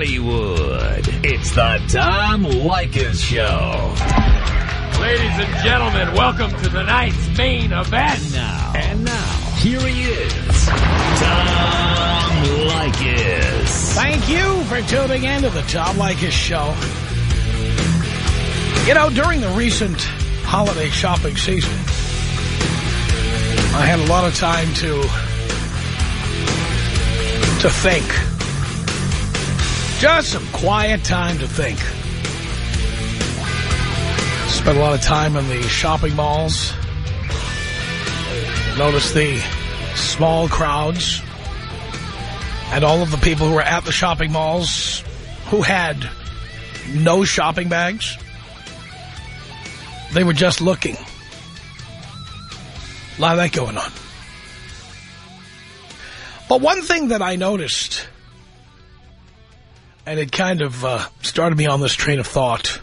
Hollywood. It's the Tom Leykis Show. Ladies and gentlemen, welcome to tonight's main event. And now, and now, here he is, Tom Leykis. Thank you for tuning in to the Tom Leykis Show. You know, during the recent holiday shopping season, I had a lot of time to to think. Just some quiet time to think. Spent a lot of time in the shopping malls. Noticed the small crowds and all of the people who were at the shopping malls who had no shopping bags. They were just looking. A lot of that going on. But one thing that I noticed, and it kind of uh, started me on this train of thought,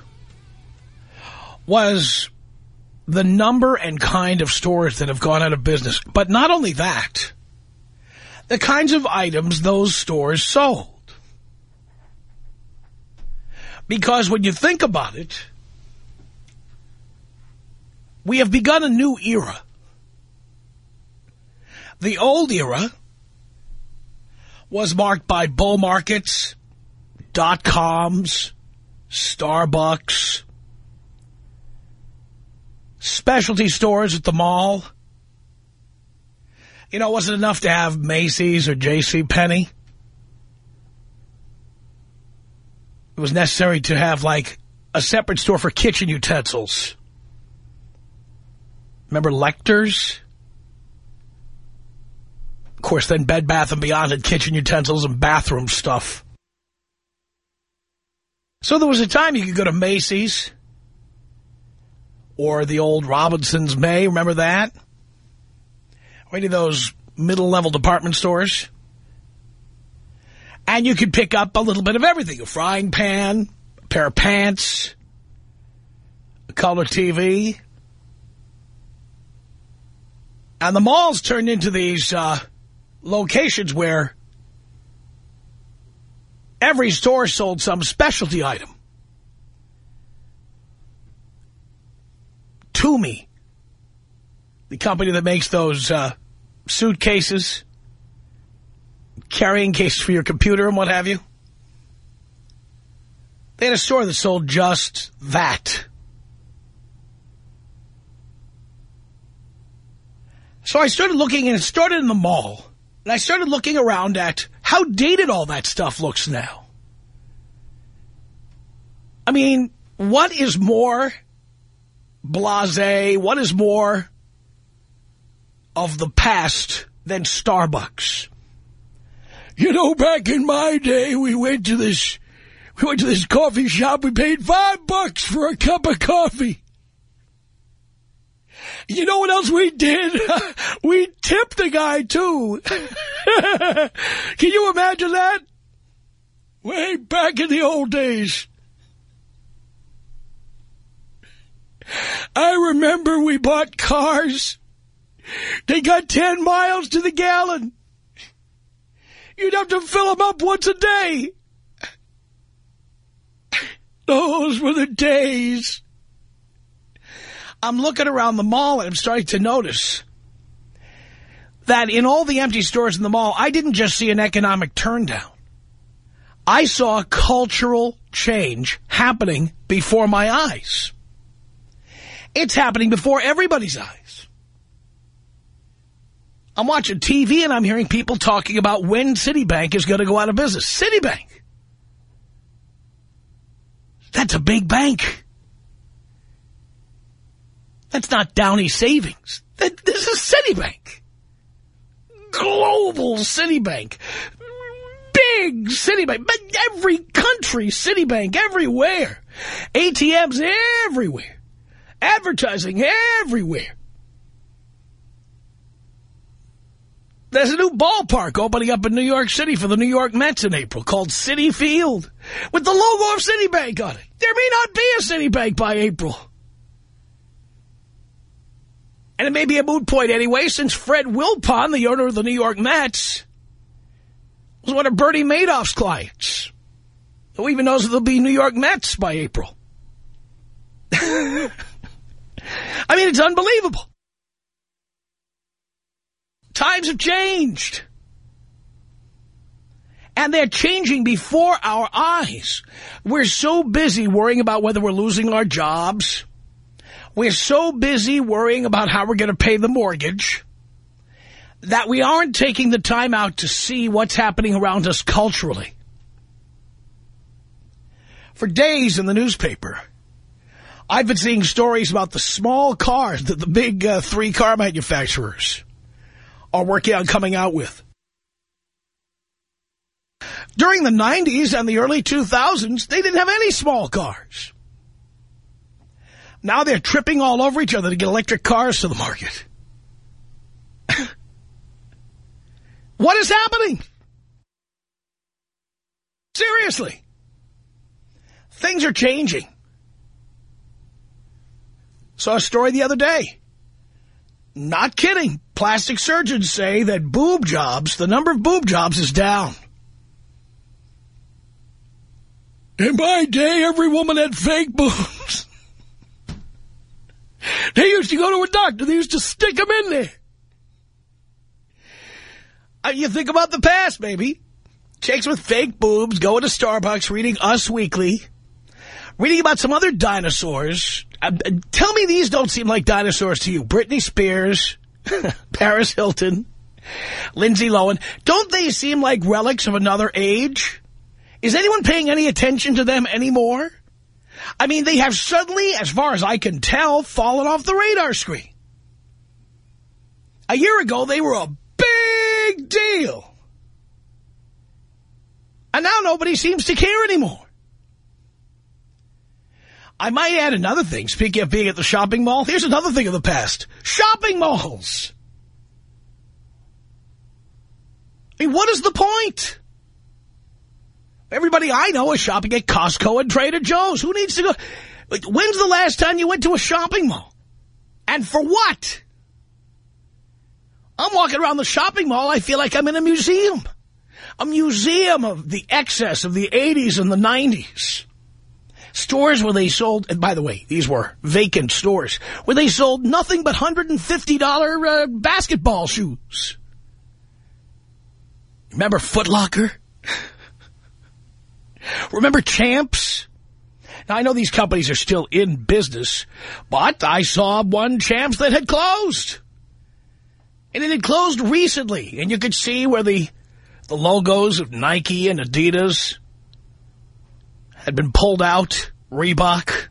was the number and kind of stores that have gone out of business. But not only that, the kinds of items those stores sold. Because when you think about it, we have begun a new era. The old era was marked by bull markets, dot-coms, Starbucks, specialty stores at the mall. You know, was it enough to have Macy's or J.C. Penney? It was necessary to have, like, a separate store for kitchen utensils. Remember Lechters? Of course, then Bed Bath & Beyond had kitchen utensils and bathroom stuff. So there was a time you could go to Macy's or the old Robinson's May, remember that? Or any of those middle-level department stores. And you could pick up a little bit of everything. A frying pan, a pair of pants, a color TV. And the malls turned into these uh, locations where every store sold some specialty item. Tumi, the company that makes those uh, suitcases, carrying cases for your computer and what have you. They had a store that sold just that. So I started looking, and it started in the mall. And I started looking around at how dated all that stuff looks now. I mean, what is more blasé, what is more of the past than Starbucks? You know, back in my day, we went to this, we went to this coffee shop, we paid five bucks for a cup of coffee. You know what else we did? we tipped the guy, too. Can you imagine that? Way back in the old days. I remember we bought cars. They got 10 miles to the gallon. You'd have to fill them up once a day. Those were the days. I'm looking around the mall and I'm starting to notice that in all the empty stores in the mall, I didn't just see an economic turndown. I saw a cultural change happening before my eyes. It's happening before everybody's eyes. I'm watching TV and I'm hearing people talking about when Citibank is going to go out of business. Citibank. That's a big bank. That's not Downey Savings. That, this is Citibank. Global Citibank. Big Citibank. But every country, Citibank, everywhere. ATMs everywhere. Advertising everywhere. There's a new ballpark opening up in New York City for the New York Mets in April called Citi Field with the logo of Citibank on it. There may not be a Citibank by April. And it may be a moot point anyway, since Fred Wilpon, the owner of the New York Mets, was one of Bernie Madoff's clients. Who even knows if there'll be New York Mets by April? I mean, it's unbelievable. Times have changed. And they're changing before our eyes. We're so busy worrying about whether we're losing our jobs. We're so busy worrying about how we're going to pay the mortgage that we aren't taking the time out to see what's happening around us culturally. For days in the newspaper, I've been seeing stories about the small cars that the big uh, three car manufacturers are working on coming out with. During the 90s and the early 2000s, they didn't have any small cars. Now they're tripping all over each other to get electric cars to the market. what is happening? Seriously. Things are changing. Saw a story the other day. Not kidding. Plastic surgeons say that boob jobs, the number of boob jobs is down. In my day, every woman had fake boobs. They used to go to a doctor. They used to stick them in there. Uh, you think about the past, baby. Chicks with fake boobs going to Starbucks, reading Us Weekly, reading about some other dinosaurs. Uh, uh tell me these don't seem like dinosaurs to you. Britney Spears, Paris Hilton, Lindsay Lohan. Don't they seem like relics of another age? Is anyone paying any attention to them anymore? I mean, they have suddenly, as far as I can tell, fallen off the radar screen. A year ago, they were a big deal. And now nobody seems to care anymore. I might add another thing. Speaking of being at the shopping mall, here's another thing of the past. Shopping malls. I mean, what is the point? Everybody I know is shopping at Costco and Trader Joe's. Who needs to go? When's the last time you went to a shopping mall? And for what? I'm walking around the shopping mall. I feel like I'm in a museum. A museum of the excess of the 80s and the 90s. Stores where they sold, and by the way, these were vacant stores, where they sold nothing but $150 uh, basketball shoes. Remember Foot Locker? Remember Champs? Now, I know these companies are still in business, but I saw one Champs that had closed. And it had closed recently, and you could see where the, the logos of Nike and Adidas had been pulled out, Reebok.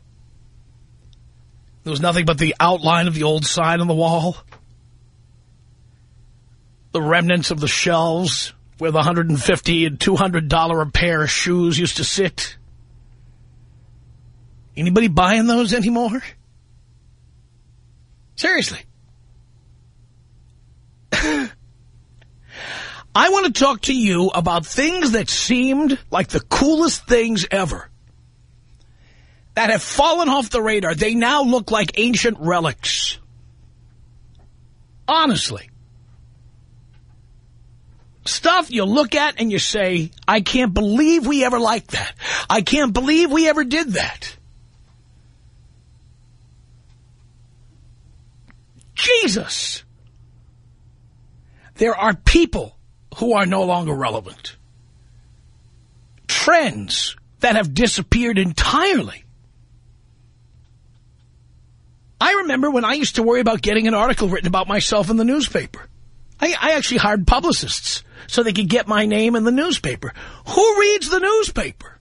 There was nothing but the outline of the old sign on the wall. The remnants of the shelves where the $150 and $200 a pair of shoes used to sit. Anybody buying those anymore? Seriously. I want to talk to you about things that seemed like the coolest things ever. That have fallen off the radar. They now look like ancient relics. Honestly stuff you look at and you say, I can't believe we ever liked that. I can't believe we ever did that. Jesus. There are people who are no longer relevant. Trends that have disappeared entirely. I remember when I used to worry about getting an article written about myself in the newspaper. I, I actually hired publicists so they could get my name in the newspaper. Who reads the newspaper?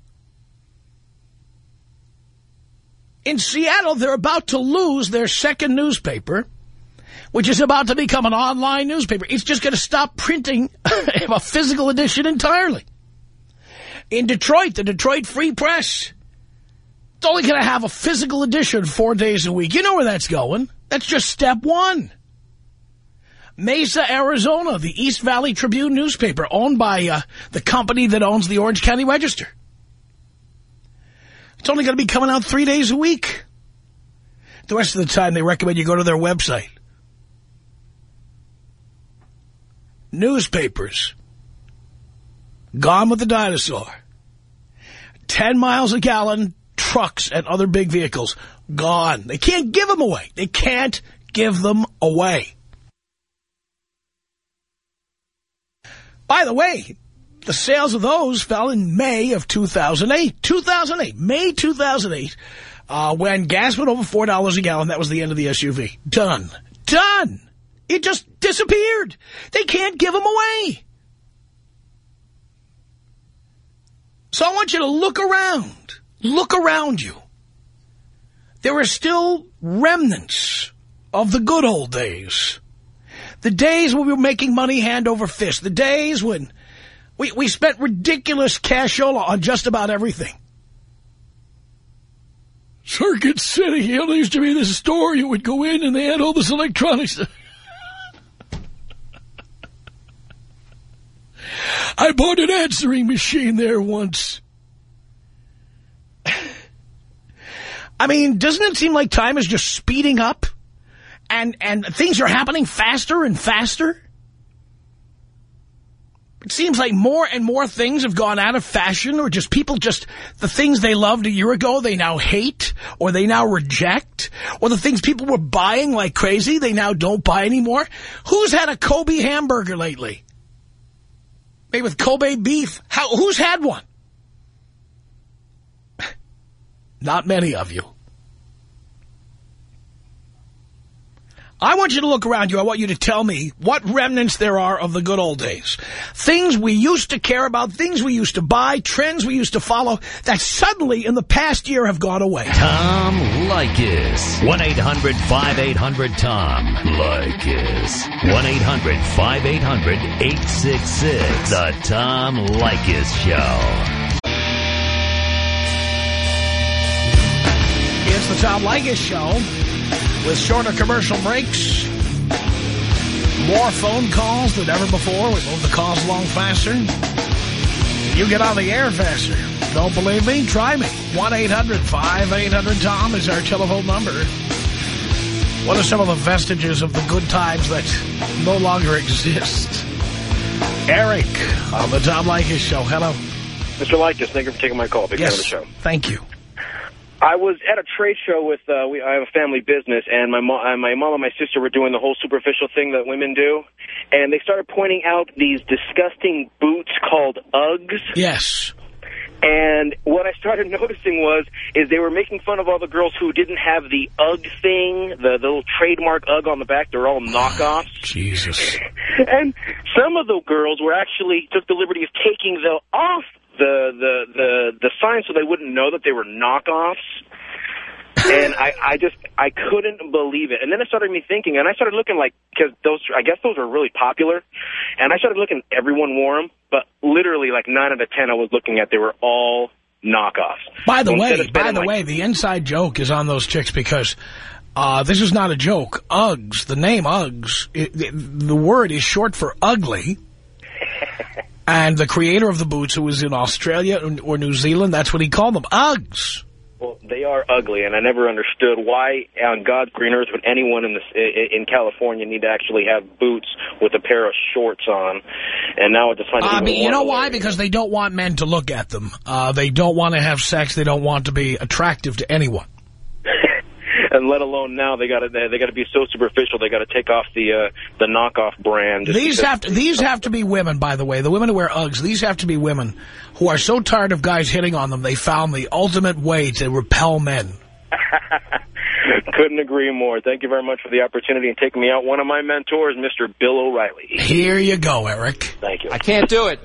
In Seattle, they're about to lose their second newspaper, which is about to become an online newspaper. It's just going to stop printing a physical edition entirely. In Detroit, the Detroit Free Press, it's only going to have a physical edition four days a week. You know where that's going. That's just step one. Mesa, Arizona, the East Valley Tribune newspaper, owned by uh, the company that owns the Orange County Register. It's only going to be coming out three days a week. The rest of the time, they recommend you go to their website. Newspapers. Gone with the dinosaur. 10 miles a gallon trucks and other big vehicles. Gone. They can't give them away. They can't give them away. By the way, the sales of those fell in May of 2008. 2008. May 2008. Uh, when gas went over $4 a gallon, that was the end of the SUV. Done. Done. It just disappeared. They can't give them away. So I want you to look around. Look around you. There are still remnants of the good old days. The days when we were making money hand over fist. The days when we, we spent ridiculous cashola on just about everything. Circuit City, it used to be this store you would go in and they had all this electronics. I bought an answering machine there once. I mean, doesn't it seem like time is just speeding up? And, and things are happening faster and faster? It seems like more and more things have gone out of fashion or just people just, the things they loved a year ago, they now hate or they now reject or the things people were buying like crazy, they now don't buy anymore. Who's had a Kobe hamburger lately? Maybe with Kobe beef. How, who's had one? Not many of you. I want you to look around you. I want you to tell me what remnants there are of the good old days. Things we used to care about, things we used to buy, trends we used to follow that suddenly in the past year have gone away. Tom Leykis. 1-800-5800-TOM. Leykis. 1-800-5800-866. The Tom Leykis Show. It's the Tom Leykis Show. With shorter commercial breaks, more phone calls than ever before. We move the calls along faster. You get on the air faster. Don't believe me? Try me. 1-800-5800-TOM is our telephone number. What are some of the vestiges of the good times that no longer exist? Eric on the Tom Leykis Show. Hello. Mr. Leykis, thank you for taking my call. Big fan yes. of the show. Thank you. I was at a trade show with, uh, we, I have a family business, and my, mo uh, my mom and my sister were doing the whole superficial thing that women do, and they started pointing out these disgusting boots called Uggs. Yes. And what I started noticing was, is they were making fun of all the girls who didn't have the Ugg thing, the, the little trademark Ugg on the back. They're all knockoffs. Jesus. and some of the girls were actually took the liberty of taking the off the the the the sign so they wouldn't know that they were knockoffs. and I, I just, I couldn't believe it. And then it started me thinking, and I started looking like, because those, I guess those are really popular. And I started looking, everyone wore them, but literally like 9 out of 10 I was looking at, they were all knockoffs. By the instead way, by the like, way, the inside joke is on those chicks because uh, this is not a joke. Uggs, the name Uggs, it, it, the word is short for ugly. and the creator of the boots, who was in Australia or New Zealand, that's what he called them, Uggs. Well, they are ugly, and I never understood why on God's green earth would anyone in this in California need to actually have boots with a pair of shorts on. And now I just find it I you know why? Because they don't want men to look at them. Uh, they don't want to have sex. They don't want to be attractive to anyone. And let alone now they got to they got to be so superficial. They got to take off the uh, the knockoff brand. These have to, these have to be women, by the way. The women who wear Uggs, these have to be women who are so tired of guys hitting on them, they found the ultimate way to repel men. Couldn't agree more. Thank you very much for the opportunity and taking me out. One of my mentors, Mr. Bill O'Reilly. Here you go, Eric. Thank you. I can't do it.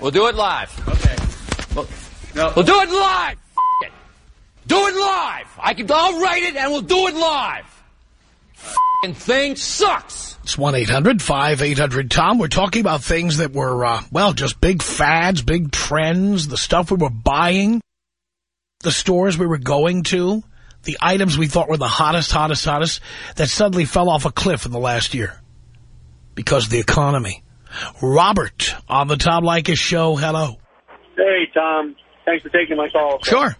We'll do it live. Okay. We'll, we'll do it live. F it. Do it live. I can. I'll write it and we'll do it live. F***ing thing sucks. It's 1-800-5800-TOM. We're talking about things that were, uh, well, just big fads, big trends, the stuff we were buying, the stores we were going to, the items we thought were the hottest, hottest, hottest, that suddenly fell off a cliff in the last year because of the economy. Robert on the Tom Leykis show. Hello. Hey, Tom. Thanks for taking my call. Sure.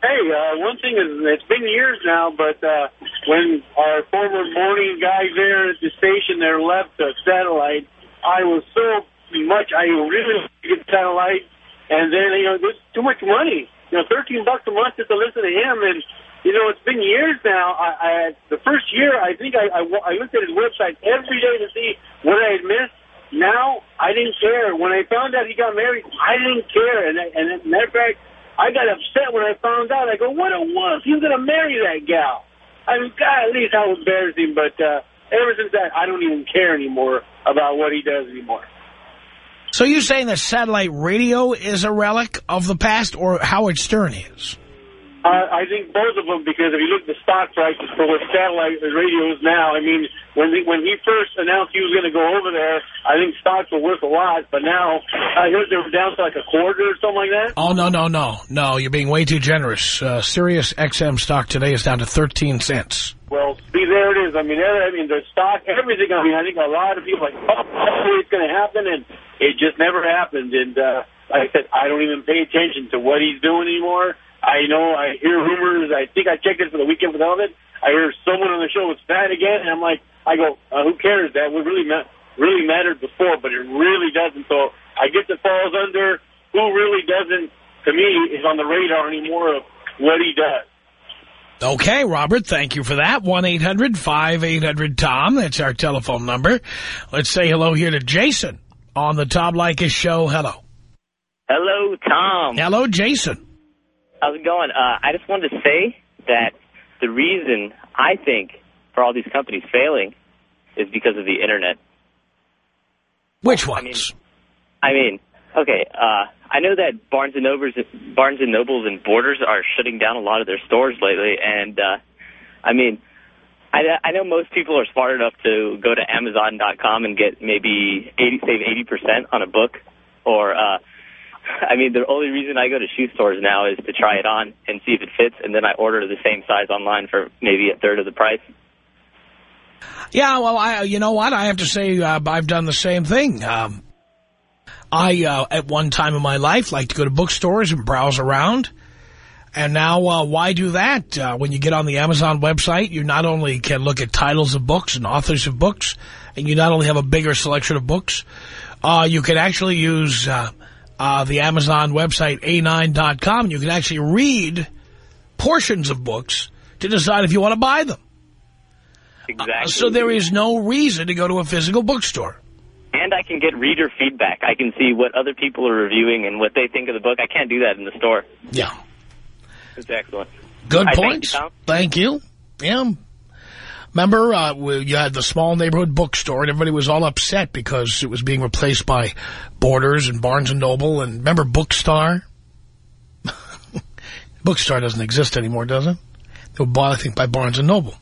Hey, uh, one thing is, it's been years now, but uh, when our former morning guys there at the station there left the satellite, I was so much, I really get satellite, And then, you know, there's too much money. You know, 13 bucks a month just to listen to him. And, you know, it's been years now. I, I The first year, I think I, I, I looked at his website every day to see what I had missed. Now, I didn't care. When I found out he got married, I didn't care. And, and as a matter of fact, I got upset when I found out. I go, what a wuss. He's going to marry that gal. I mean, God, at least how embarrassing. But uh, ever since that, I don't even care anymore about what he does anymore. So you're saying that satellite radio is a relic of the past, or Howard Stern is? Uh, I think both of them, because if you look at the stock prices for what satellite radio is now, I mean, when the, when he first announced he was going to go over there, I think stocks were worth a lot, but now I heard they were down to like a quarter or something like that. Oh, no, no, no. No, you're being way too generous. Uh, Sirius XM stock today is down to 13 cents. Well, see, there it is. I mean, there, I mean, the stock, everything. I mean, I think a lot of people are like, oh, that's it's going to happen, and it just never happened. And uh, like I said, I don't even pay attention to what he's doing anymore. I know, I hear rumors. I think I checked it for the weekend with Elvis. I hear someone on the show was fat again, and I'm like, I go, uh, who cares? That would really ma really mattered before, but it really doesn't. So I guess it falls under who really doesn't, to me, is on the radar anymore of what he does. Okay, Robert, thank you for that. 1-800-5800-TOM. That's our telephone number. Let's say hello here to Jason on the Tom Leykis show. Hello. Hello, Tom. Hello, Jason. How's it going? Uh, I just wanted to say that the reason I think for all these companies failing is because of the Internet. Which ones? I mean, I mean okay, uh, I know that Barnes and Nobles, Barnes and Nobles and Borders are shutting down a lot of their stores lately, and uh, I mean, I, I know most people are smart enough to go to Amazon.com and get maybe 80, save 80% on a book, or uh, I mean, the only reason I go to shoe stores now is to try it on and see if it fits, and then I order the same size online for maybe a third of the price. Yeah, well, I, you know what? I have to say uh, I've done the same thing. Um, I, uh, at one time in my life, liked to go to bookstores and browse around. And now, uh, why do that? Uh, when you get on the Amazon website, you not only can look at titles of books and authors of books, and you not only have a bigger selection of books, uh, you can actually use uh, the Amazon website, a9.com. You can actually read portions of books to decide if you want to buy them. Exactly. Uh, so there is no reason to go to a physical bookstore. And I can get reader feedback. I can see what other people are reviewing and what they think of the book. I can't do that in the store. Yeah. It's excellent. Good I points. Thank you. Thank you. Yeah. Remember, uh, you had the small neighborhood bookstore, and everybody was all upset because it was being replaced by Borders and Barnes & Noble. And remember Bookstar? Bookstar doesn't exist anymore, does it? They were bought, I think, by Barnes & Noble.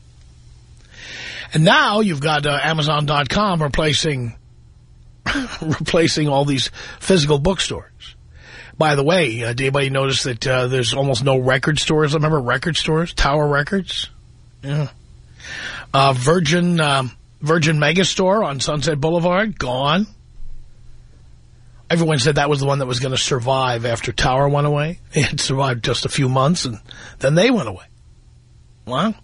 And now you've got uh, Amazon.com replacing replacing all these physical bookstores. By the way, uh, did anybody notice that uh, there's almost no record stores? Remember record stores? Tower Records? Yeah. Uh, Virgin um, Virgin Megastore on Sunset Boulevard, gone. Everyone said that was the one that was going to survive after Tower went away. It survived just a few months, and then they went away. Wow.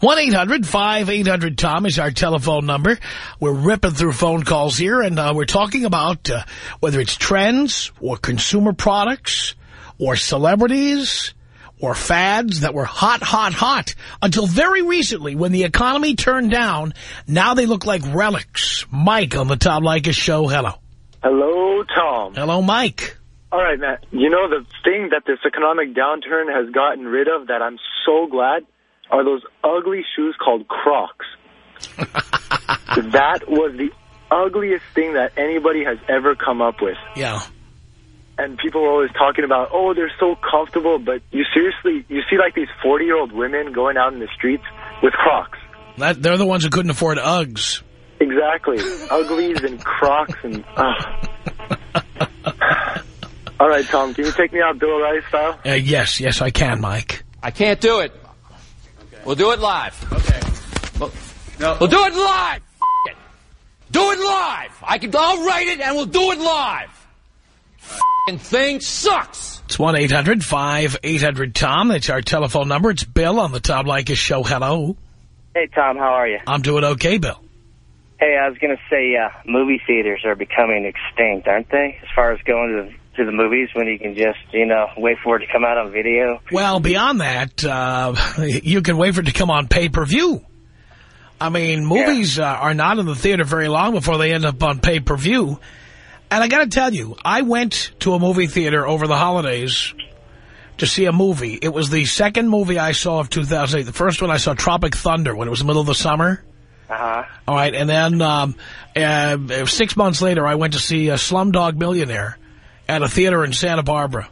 1-800-5800-TOM is our telephone number. We're ripping through phone calls here, and uh, we're talking about uh, whether it's trends or consumer products or celebrities or fads that were hot, hot, hot until very recently when the economy turned down. Now they look like relics. Mike on the Tom Leykis show. Hello. Hello, Tom. Hello, Mike. All right, Matt. You know, the thing that this economic downturn has gotten rid of that I'm so glad are those ugly shoes called Crocs. that was the ugliest thing that anybody has ever come up with. Yeah. And people are always talking about, oh, they're so comfortable. But you seriously, you see like these 40-year-old women going out in the streets with Crocs. That, they're the ones who couldn't afford Uggs. Exactly. Uglies and Crocs and... Uh. All right, Tom, can you take me out Bill O'Reilly style? Uh, yes, yes, I can, Mike. I can't do it. We'll do it live. Okay. We'll, no. we'll do it live. F it. Do it live. I can. I'll write it and we'll do it live. F***ing thing sucks. It's 1-800-5800-TOM. That's our telephone number. It's Bill on the Tom Leykis show. Hello. Hey, Tom, how are you? I'm doing okay, Bill. Hey, I was going to say uh, movie theaters are becoming extinct, aren't they? As far as going to the, to the movies when you can just, you know, wait for it to come out on video. Well, beyond that, uh, you can wait for it to come on pay-per-view. I mean, movies uh, are not in the theater very long before they end up on pay-per-view. And I got to tell you, I went to a movie theater over the holidays to see a movie. It was the second movie I saw of 2008. The first one I saw, Tropic Thunder, when it was the middle of the summer. Uh-huh. All right, and then um, uh, six months later, I went to see a Slumdog Millionaire at a theater in Santa Barbara.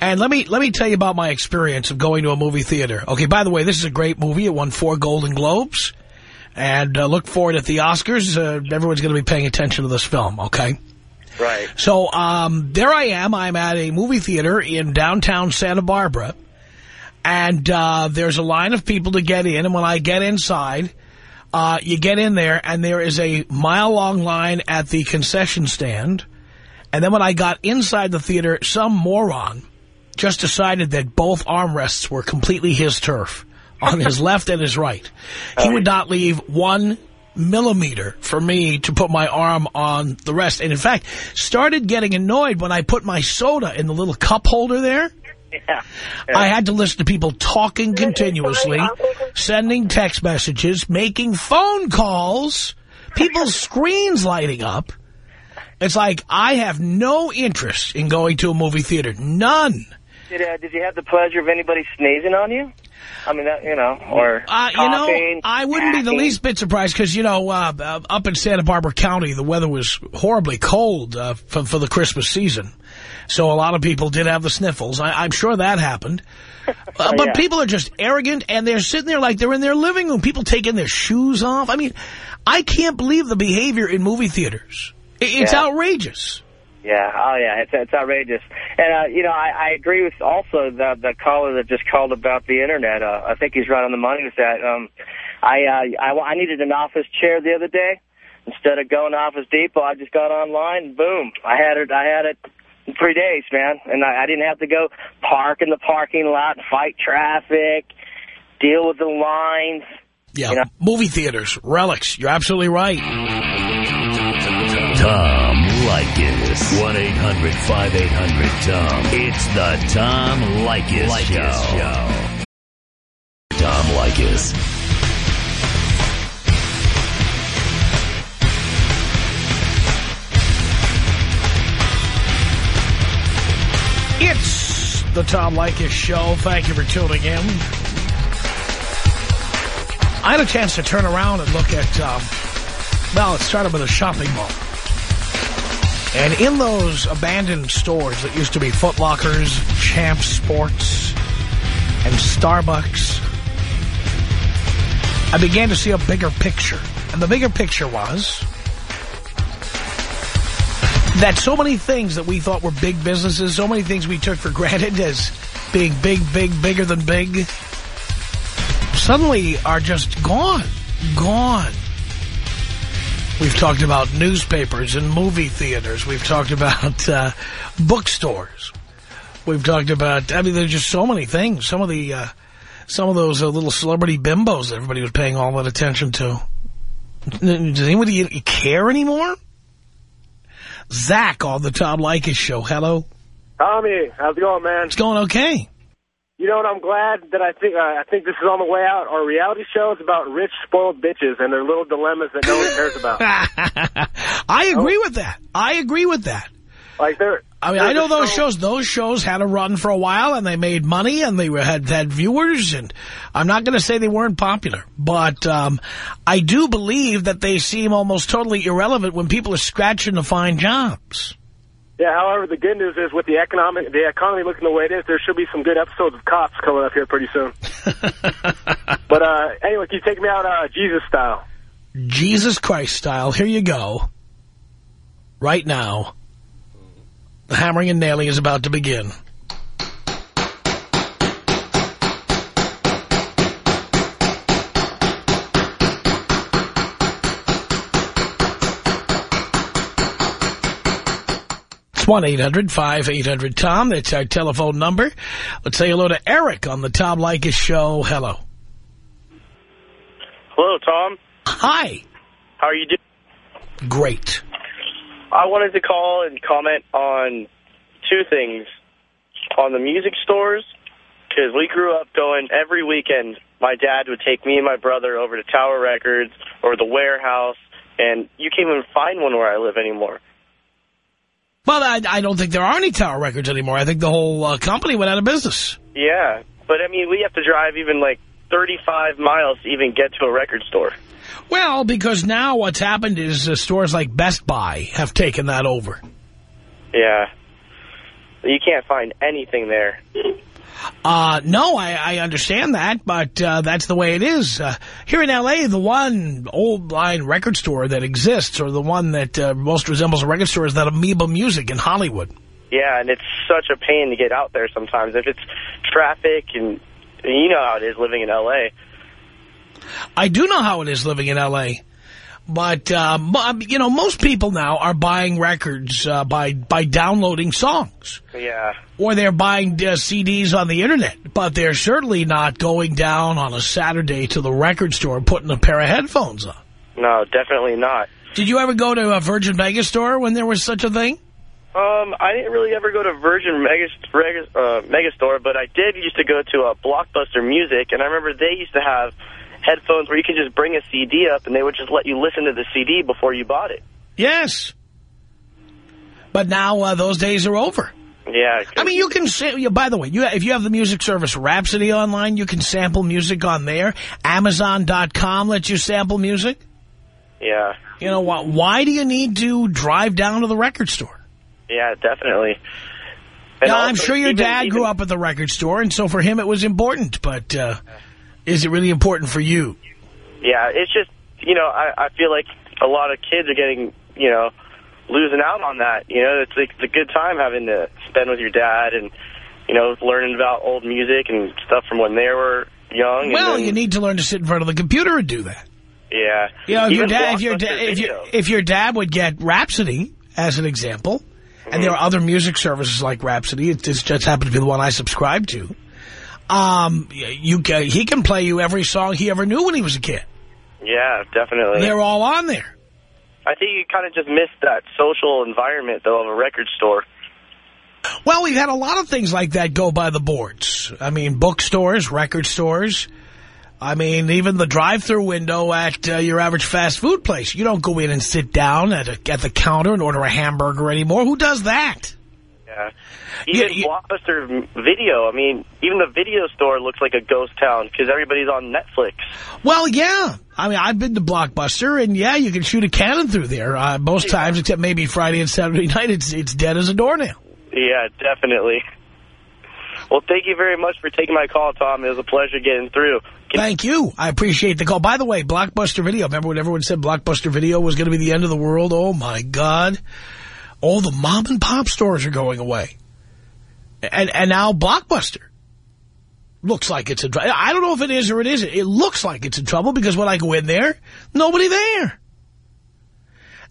And let me let me tell you about my experience of going to a movie theater. Okay, by the way, this is a great movie. It won four Golden Globes. And uh, look forward at the Oscars. Uh, everyone's going to be paying attention to this film, okay? Right. So um, there I am. I'm at a movie theater in downtown Santa Barbara. And uh, there's a line of people to get in. And when I get inside, uh, you get in there and there is a mile-long line at the concession stand. And then when I got inside the theater, some moron just decided that both armrests were completely his turf on his left and his right. He would not leave one millimeter for me to put my arm on the rest. And in fact, started getting annoyed when I put my soda in the little cup holder there. Yeah. I had to listen to people talking continuously, sending text messages, making phone calls, people's screens lighting up. It's like I have no interest in going to a movie theater. None. Did, uh, did you have the pleasure of anybody sneezing on you? I mean, that, you know, or Uh, you know, I wouldn't be the least bit surprised because, you know, uh, up in Santa Barbara County, the weather was horribly cold uh, for, for the Christmas season. So a lot of people did have the sniffles. I, I'm sure that happened. Uh, but yeah. people are just arrogant, and they're sitting there like they're in their living room. People taking their shoes off. I mean, I can't believe the behavior in movie theaters. It's Yeah. outrageous. Yeah, oh yeah, it's it's outrageous. And uh, you know, I, I agree with also the the caller that just called about the internet. Uh, I think he's right on the money with that. Um, I, uh, I I needed an office chair the other day. Instead of going to Office Depot, I just got online. and Boom, I had it. I had it in three days, man, and I, I didn't have to go park in the parking lot, fight traffic, deal with the lines. Yeah, You know? movie theaters, relics. You're absolutely right. Tom Leykis. 1-800-5800-TOM. It's the Tom Leykis, Show. Tom Leykis. It's the Tom Leykis Show. Thank you for tuning in. I had a chance to turn around and look at, um, well, it started with a shopping mall. And in those abandoned stores that used to be Foot Lockers, Champ Sports, and Starbucks, I began to see a bigger picture. And the bigger picture was that so many things that we thought were big businesses, so many things we took for granted as being big, big, bigger than big, suddenly are just gone. Gone. We've talked about newspapers and movie theaters. We've talked about uh, bookstores. We've talked about, I mean, there's just so many things. Some of the, uh, some of those uh, little celebrity bimbos that everybody was paying all that attention to. Does anybody care anymore? Zach on the Tom Leykis show. Hello. Tommy, how's it going, man? It's going okay. You know what? I'm glad that I think uh, I think this is on the way out. Our reality show is about rich, spoiled bitches and their little dilemmas that no one cares about. I agree with that. I agree with that. Like they're. I mean, I know those shows. Those shows had a run for a while, and they made money, and they had had viewers. And I'm not going to say they weren't popular, but um, I do believe that they seem almost totally irrelevant when people are scratching to find jobs. Yeah. However, the good news is with the economic, the economy looking the way it is, there should be some good episodes of Cops coming up here pretty soon. but uh, anyway, can you take me out uh, Jesus style? Jesus Christ style. Here you go. Right now. The hammering and nailing is about to begin. It's 1-800-5800-TOM. That's our telephone number. Let's say hello to Eric on the Tom Leykis show. Hello. Hello, Tom. Hi. How are you doing? Great. I wanted to call and comment on two things. On the music stores, because we grew up going every weekend. My dad would take me and my brother over to Tower Records or the Wherehouse, and you can't even find one where I live anymore. Well, I, I don't think there are any Tower Records anymore. I think the whole uh, company went out of business. Yeah, but I mean, we have to drive even like 35 miles to even get to a record store. Well, because now what's happened is uh, stores like Best Buy have taken that over. Yeah. You can't find anything there. Uh, no, I, I understand that, but uh, that's the way it is. Uh, here in L.A., the one old line record store that exists, or the one that uh, most resembles a record store, is that Amoeba Music in Hollywood. Yeah, and it's such a pain to get out there sometimes. If it's traffic, and, and you know how it is living in L.A. I do know how it is living in L.A., but, uh, you know, most people now are buying records uh, by, by downloading songs. Yeah. Or they're buying uh, CDs on the Internet. But they're certainly not going down on a Saturday to the record store putting a pair of headphones on. No, definitely not. Did you ever go to a Virgin Megastore when there was such a thing? Um, I didn't really ever go to Virgin Mega, Reg- uh, Megastore, but I did used to go to a Blockbuster Music, and I remember they used to have headphones where you could just bring a CD up, and they would just let you listen to the CD before you bought it. Yes. But now uh, those days are over. Yeah. I mean, you can say, by the way, you, if you have the music service Rhapsody online, you can sample music on there. Amazon.com lets you sample music. Yeah. You know, why, why do you need to drive down to the record store? Yeah, definitely. And Now, I'm sure your even- dad even- grew up at the record store, and so for him it was important. But uh, is it really important for you? Yeah, it's just, you know, I, I feel like a lot of kids are getting, you know, losing out on that. You know, it's, it's a good time having to spend with your dad and, you know, learning about old music and stuff from when they were young. Well, and then, you need to learn to sit in front of the computer and do that. Yeah. You know, if your dad, if your dad, if your if your dad would get Rhapsody as an example, and there mm-hmm. are other music services like Rhapsody, it just, just happened to be the one I subscribe to. Um, you he can play you every song he ever knew when he was a kid. Yeah, definitely. They're all on there. I think you kind of just missed that social environment, though, of a record store. Well, we've had a lot of things like that go by the boards. I mean, bookstores, record stores. I mean, even the drive-through window at uh, your average fast food place. You don't go in and sit down at, a, at the counter and order a hamburger anymore. Who does that? Yeah. Even Blockbuster Video, I mean, even the video store looks like a ghost town because everybody's on Netflix. Well, yeah. I mean, I've been to Blockbuster, and yeah, you can shoot a cannon through there. Uh, most times, except maybe Friday and Saturday night, it's it's dead as a doornail. Yeah, definitely. Well, thank you very much for taking my call, Tom. It was a pleasure getting through. Thank you. I appreciate the call. By the way, Blockbuster Video. Remember when everyone said Blockbuster Video was going to be the end of the world? Oh, my God. All the mom and pop stores are going away. And, and now Blockbuster looks like it's in trouble. I don't know if it is or it isn't. It looks like it's in trouble because when I go in there, nobody there.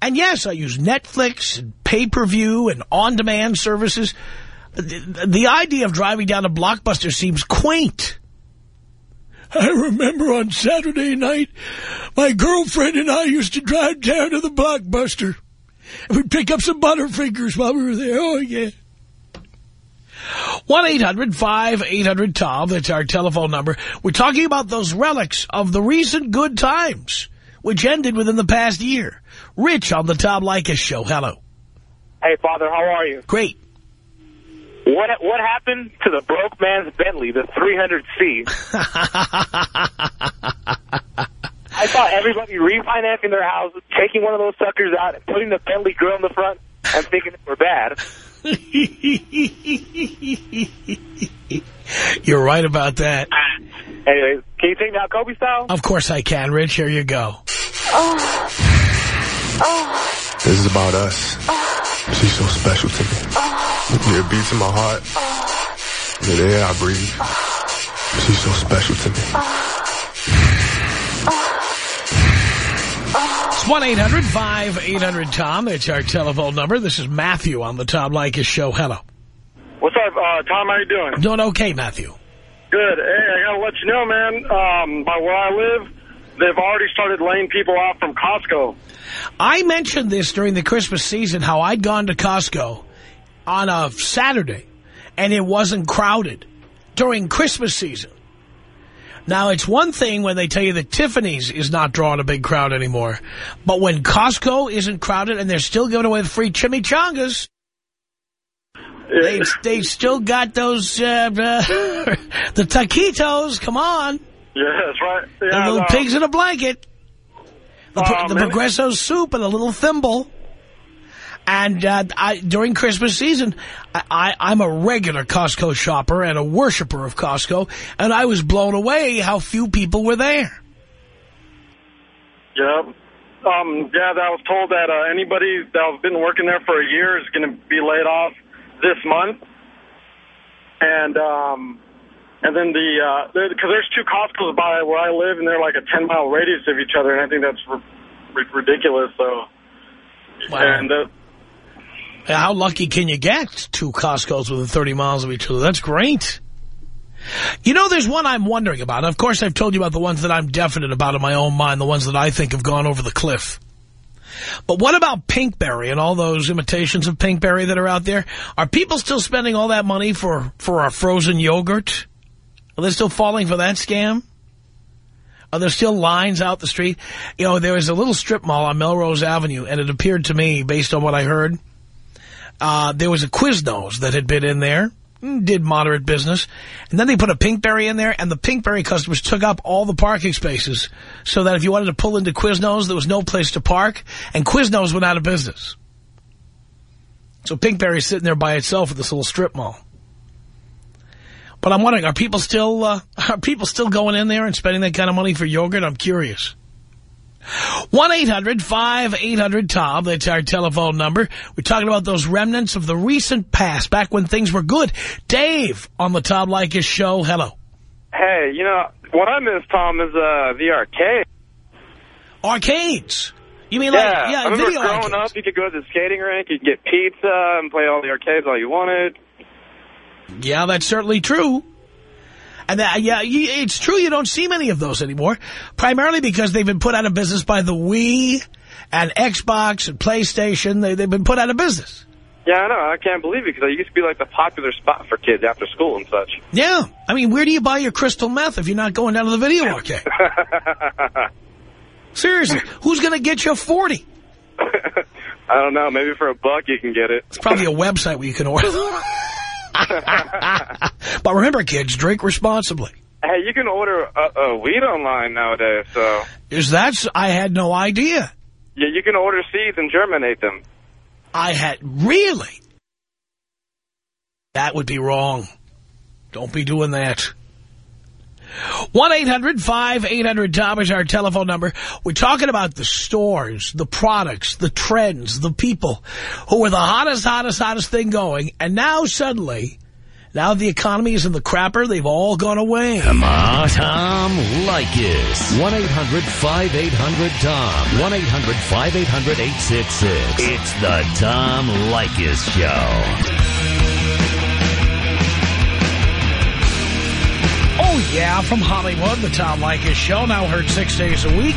And yes, I use Netflix and pay-per-view and on-demand services. The, the idea of driving down to Blockbuster seems quaint. I remember on Saturday night, my girlfriend and I used to drive down to the Blockbuster. We'd pick up some Butterfingers while we were there. Oh, yeah. 1-800-5800-TOM. That's our telephone number. We're talking about those relics of the recent good times, which ended within the past year. Rich on the Tom Leykis Show. Hello. Hey, Father, how are you? Great. What what happened to the broke man's Bentley, the 300C? I saw everybody refinancing their houses, taking one of those suckers out, and putting the Bentley grill in the front, and thinking it were bad. You're right about that. Anyway, can you take now Kobe style? Of course I can, Rich. Here you go. This is about us. She's so special to me. Yeah, it beats in my heart. Yeah, the air I breathe. She's so special to me. It's 1-800-5800-TOM. It's our telephone number. This is Matthew on the Tom Leykis Show. Hello. What's up, uh, Tom? How you doing? Doing okay, Matthew. Good. Hey, I gotta let you know, man. Um, by where I live, they've already started laying people off from Costco. I mentioned this during the Christmas season, how I'd gone to Costco on a Saturday, and it wasn't crowded during Christmas season. Now, it's one thing when they tell you that Tiffany's is not drawing a big crowd anymore. But when Costco isn't crowded and they're still giving away the free chimichangas, they, they still got those, uh, uh, the taquitos, come on. Yeah, that's right. Yeah, the little no. pigs in a blanket. The, Oh, the. Progresso soup and a little thimble. And uh, I, during Christmas season, I, I, I'm a regular Costco shopper and a worshiper of Costco, and I was blown away how few people were there. Yep. Um, yeah, I was told that uh, anybody that's been working there for a year is going to be laid off this month. And um, and then the uh, because there's two Costco's by where I live, and they're like a 10 mile radius of each other, and I think that's r- r- ridiculous. So, and uh, How lucky can you get? Two Costco's within 30 miles of each other. That's great. You know, there's one I'm wondering about. Of course, I've told you about the ones that I'm definite about in my own mind, the ones that I think have gone over the cliff. But what about Pinkberry and all those imitations of Pinkberry that are out there? Are people still spending all that money for, for a frozen yogurt? Are they still falling for that scam? Are there still lines out the street? You know, there was a little strip mall on Melrose Avenue, and it appeared to me, based on what I heard, uh, there was a Quiznos that had been in there, did moderate business, and then they put a Pinkberry in there, and the Pinkberry customers took up all the parking spaces, so that if you wanted to pull into Quiznos, there was no place to park, and Quiznos went out of business. So Pinkberry's sitting there by itself at this little strip mall. But I'm wondering, are people still uh, are people still going in there and spending that kind of money for yogurt? I'm curious. 1-800-5800-TOM. That's our telephone number. We're talking about those remnants of the recent past, back when things were good. Dave on the Tom Leykis show. Hello. Hey, you know, what I miss, Tom, is uh, the arcade. Arcades? You mean yeah, like, yeah, I remember video growing arcades. up, you could go to the skating rink, you could get pizza and play all the arcades all you wanted. Yeah, that's certainly true. And that, yeah, you, it's true you don't see many of those anymore, primarily because they've been put out of business by the Wii and Xbox and PlayStation. They, they've been put out of business. Yeah, I know. I can't believe it because it used to be like the popular spot for kids after school and such. Yeah. I mean, where do you buy your crystal meth if you're not going down to the video arcade? Seriously, who's going to get you 40? I don't know. Maybe for a buck you can get it. It's probably a website where you can order. but remember, kids, drink responsibly. Hey, you can order a, a weed online nowadays, so Is that? I had no idea. yeah, you can order seeds and germinate them. I had really. That would be wrong. Don't be doing that. 1-800-5800-TOM is our telephone number. We're talking about the stores, the products, the trends, the people who were the hottest, hottest, hottest thing going. And now suddenly, now the economy is in the crapper, they've all gone away. Come on, Tom Leykis. 1-800-5800-TOM. 1-800-5800-866. It's the Tom Leykis Show. Oh, yeah, from Hollywood, the Tom Leykis Show, now heard six days a week.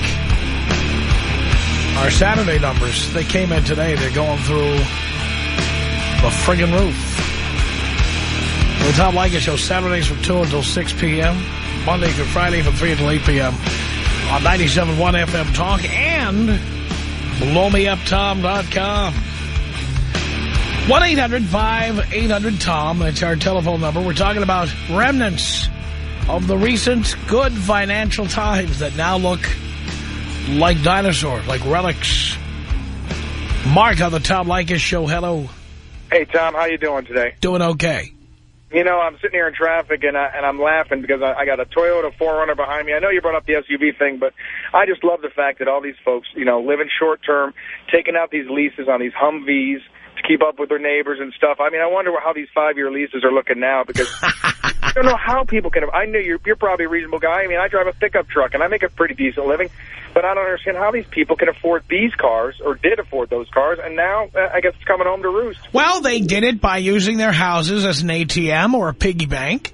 Our Saturday numbers, they came in today. They're going through the friggin' roof. The Tom Leykis Show, Saturdays from 2 until 6 p.m., Monday through Friday from 3 until 8 p.m. on 97.1 FM Talk and blowmeuptom.com. 1-800-5800-TOM. That's our telephone number. We're talking about remnants of the recent good financial times that now look like dinosaurs, like relics. Mark on the Tom Leykis show. Hello. Hey, Tom, how you doing today? Doing okay. You know, I'm sitting here in traffic, and, I, and I'm laughing because I, I got a Toyota 4Runner behind me. I know you brought up the SUV thing, but I just love the fact that all these folks, you know, living short-term, taking out these leases on these Humvees to keep up with their neighbors and stuff. I mean, I wonder how these five-year leases are looking now because don't know how people can. I know you're, you're probably a reasonable guy. I mean, I drive a pickup truck, and I make a pretty decent living, but I don't understand how these people can afford these cars or did afford those cars, and now uh, I guess it's coming home to roost. Well, they did it by using their houses as an ATM or a piggy bank.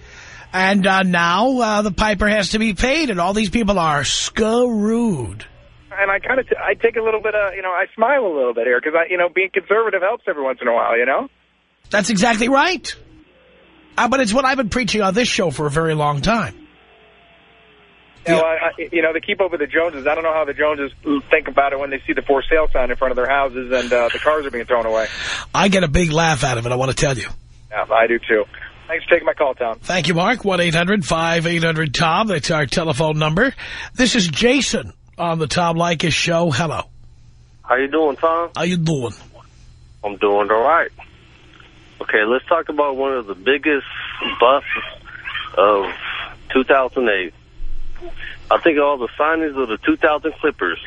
And uh, now uh, the piper has to be paid, and all these people are screwed. And I kind of, I take a little bit of, you know, I smile a little bit here because I, you know, being conservative helps every once in a while, you know. That's exactly right. Uh, but it's what I've been preaching on this show for a very long time. You know, I, I, you know, they keep up with the Joneses. I don't know how the Joneses think about it when they see the for sale sign in front of their houses and uh, the cars are being thrown away. I get a big laugh out of it, I want to tell you. Yeah, I do too. Thanks for taking my call, Tom. Thank you, Mark. 1-800-5800-TOM. That's our telephone number. This is Jason on the Tom Leykis show. Hello. How you doing, Tom? How you doing? I'm doing all right. Okay, let's talk about one of the biggest busts of 2008. I think all the signings of the 2000 Clippers.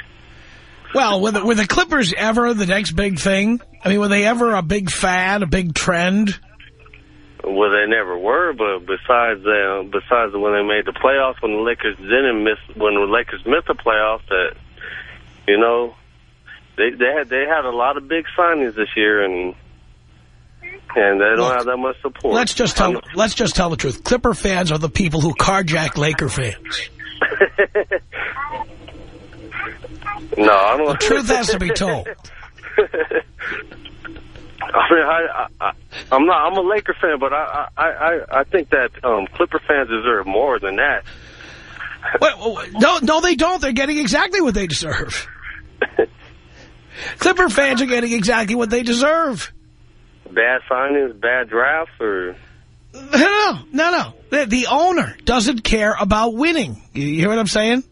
Well, were the, were the Clippers ever the next big thing? I mean, were they ever a big fad, a big trend? Well, they never were, but besides uh, besides when they made the playoffs, when the Lakers didn't miss, when the Lakers missed the playoffs, that you know, they they had they had a lot of big signings this year, and and they don't Look, have that much support. Let's just tell let's just tell the truth. Clipper fans are the people who carjack Laker fans. no, I don't. The truth has to be told. I mean, I, I, I'm not. I'm a Laker fan, but I, I, I, I think that um, Clipper fans deserve more than that. Wait, no, no, they don't. They're getting exactly what they deserve. Clipper fans are getting exactly what they deserve. Bad signings, bad drafts, or No, no, no. The, the owner doesn't care about winning. You hear what I'm saying?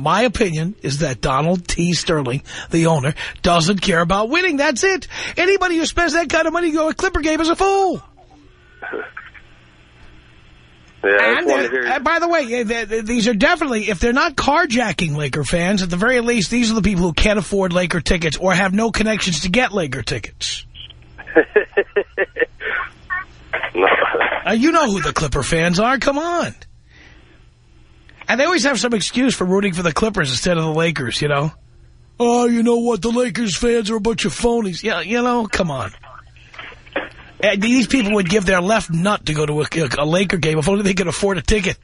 My opinion is that Donald T. Sterling, the owner, doesn't care about winning. That's it. Anybody who spends that kind of money to go to a Clipper game is a fool. yeah. And, just want to uh, and by the way, uh, th- th- these are definitely, if they're not carjacking Laker fans, at the very least, these are the people who can't afford Laker tickets or have no connections to get Laker tickets. Uh, you know who the Clipper fans are. Come on. And they always have some excuse for rooting for the Clippers instead of the Lakers, you know. Oh, you know what? The Lakers fans are a bunch of phonies. Yeah, you know, come on. And these people would give their left nut to go to a, a Laker game if only they could afford a ticket.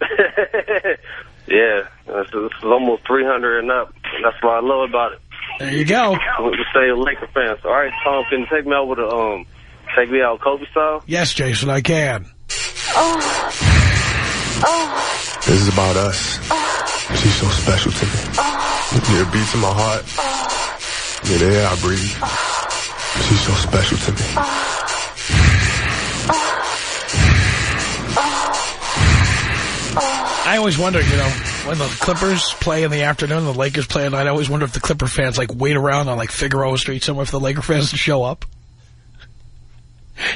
yeah, this is, this is almost 300 and up. That's what I love about it. There you go. We stay Laker fans. All right, Tom, can you take me out with a um, take me out Kobe style? Yes, Jason, I can. Oh. Oh. This is about us. She's so special to me. Yeah, it beats in my heart. Yeah, the air I breathe. She's so special to me. Oh. I always wonder, you know, when the Clippers play in the afternoon, the Lakers play at night, I always wonder if the Clipper fans, like, wait around on, like, Figueroa Street somewhere for the Laker fans to show up.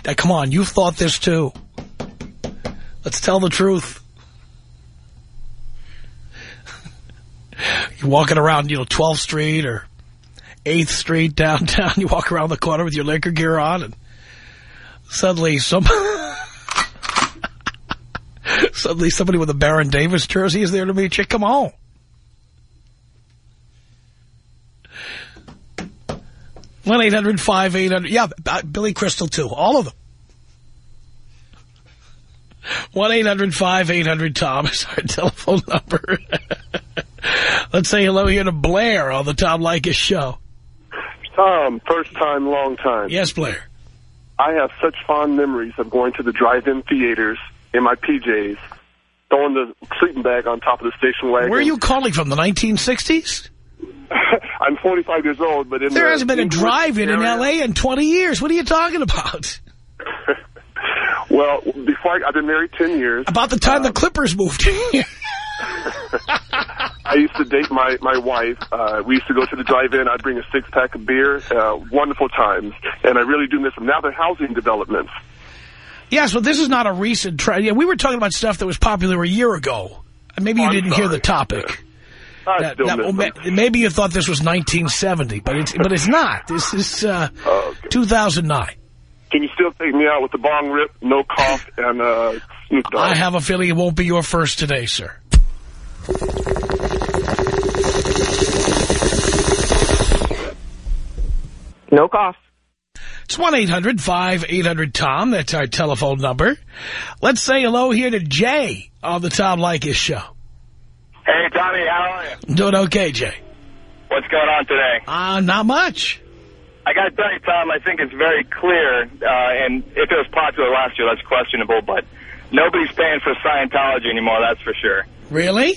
Now, come on, you've thought this, too. Let's tell the truth. You're walking around, you know, 12th Street or 8th Street downtown. You walk around the corner with your Laker gear on, and suddenly some... Suddenly somebody with a Baron Davis jersey is there to meet you. Come on. One eight hundred five eight hundred. Yeah, uh, Billy Crystal too. All of them. One eight hundred five eight hundred Tom is our telephone number. Let's say hello here to Blair on the Tom Leykis show. Tom, first time, long time. Yes, Blair. I have such fond memories of going to the drive-in theaters in my PJs, throwing the sleeping bag on top of the station wagon. Where are you calling from? The 1960s? I'm 45 years old, but in There the hasn't been a drive-in in L.A. in 20 years. What are you talking about? Well, before I, I've been married 10 years. About the time the Clippers moved here. I used to date my my wife. Uh, we used to go to the drive-in. I'd bring a six pack of beer. Uh, wonderful times, and I really do miss them. Now they're housing developments. Yes, but this is not a recent trend. Yeah, we were talking about stuff that was popular a year ago. Maybe you I'm didn't hear the topic. I That- still that- miss well, them. maybe you thought this was 1970, but it's but it's not. This is uh, 2009. Can you still take me out with the bong rip, no cough, and uh, Snoop Dogg? I have a feeling it won't be your first today, sir. No cough. It's It's 1-800-5800-TOM. That's our telephone number. Let's say hello here to Jay on the Tom Leykis show. Hey, Tommy, how are you? Doing okay, Jay? What's going on today? Uh, not much. I got to tell you, Tom, I think it's very clear, uh, and if it was popular last year, that's questionable, but nobody's paying for Scientology anymore, that's for sure. Really?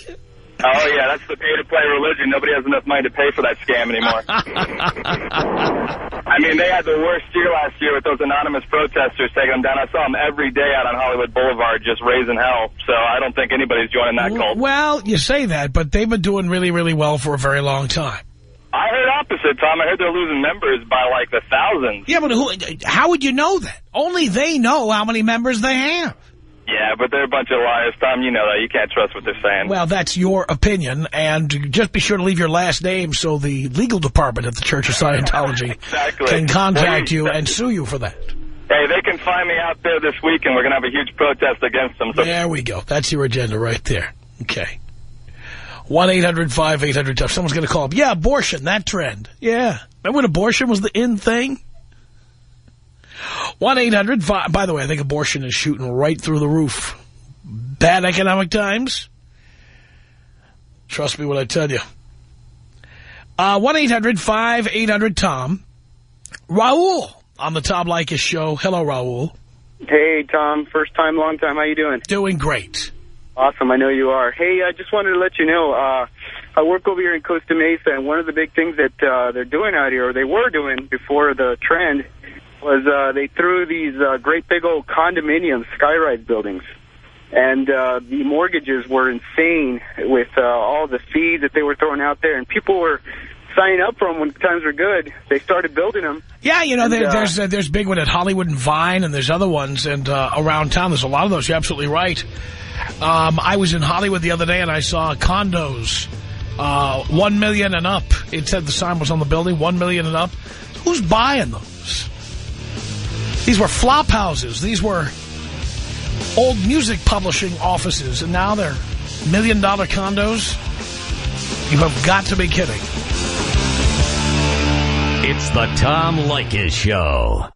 Oh, yeah, that's the pay-to-play religion. Nobody has enough money to pay for that scam anymore. I mean, they had the worst year last year with those anonymous protesters taking them down. I saw them every day out on Hollywood Boulevard just raising hell, so I don't think anybody's joining that cult. Well, you say that, but they've been doing really, really well for a very long time. I heard opposite, Tom. I heard they're losing members by, like, the thousands. Yeah, but who, how would you know that? Only they know how many members they have. Yeah, but they're a bunch of liars, Tom. You know that. You can't trust what they're saying. Well, that's your opinion, and just be sure to leave your last name so the legal department at the Church of Scientology exactly. can contact you and sue you for that. Hey, they can find me out there this week, and we're going to have a huge protest against them. So There we go. That's your agenda right there. Okay. 1-800-5800-TOUGH. Someone's going to call up. Yeah, abortion, that trend. Yeah. Remember when abortion was the in thing? 1-800, by the way, I think abortion is shooting right through the roof. Bad economic times. Trust me when I tell you. Uh, 1-800-5800-TOM. Raul on the Tom Leykis show. Hello, Raul. Hey, Tom. First time, long time. How you doing? Doing great. Awesome. I know you are. Hey, I just wanted to let you know, uh, I work over here in Costa Mesa, and one of the big things that uh, they're doing out here, or they were doing before the trend, was uh, they threw these uh, great big old condominium skyrise buildings. And uh, the mortgages were insane with uh, all the fees that they were throwing out there. And people were signing up for them when times were good. They started building them. Yeah, you know, And, there, uh, there's uh, there's big one at Hollywood and Vine, and there's other ones and uh, around town. There's a lot of those. You're absolutely right. Um, I was in Hollywood the other day, and I saw condos, uh, one million and up. It said the sign was on the building, one million and up. Who's buying those? These were flop houses. These were old music publishing offices, and now they're million-dollar condos. You have got to be kidding. It's the Tom Leykis Show.